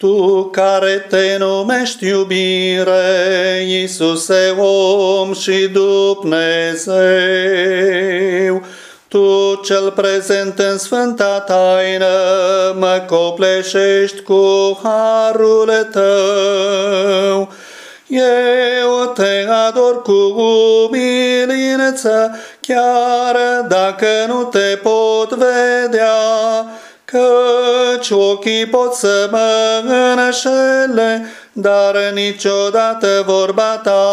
Tu care te numești iubire, Iisuse om și Dumnezeu, Tu cel prezent în sfânta taină, mă copleșești cu harul tău. Eu te ador cu umilință, chiar dacă nu te pot vedea, căci ochii pot să mă înșele, dar niciodată vorba ta.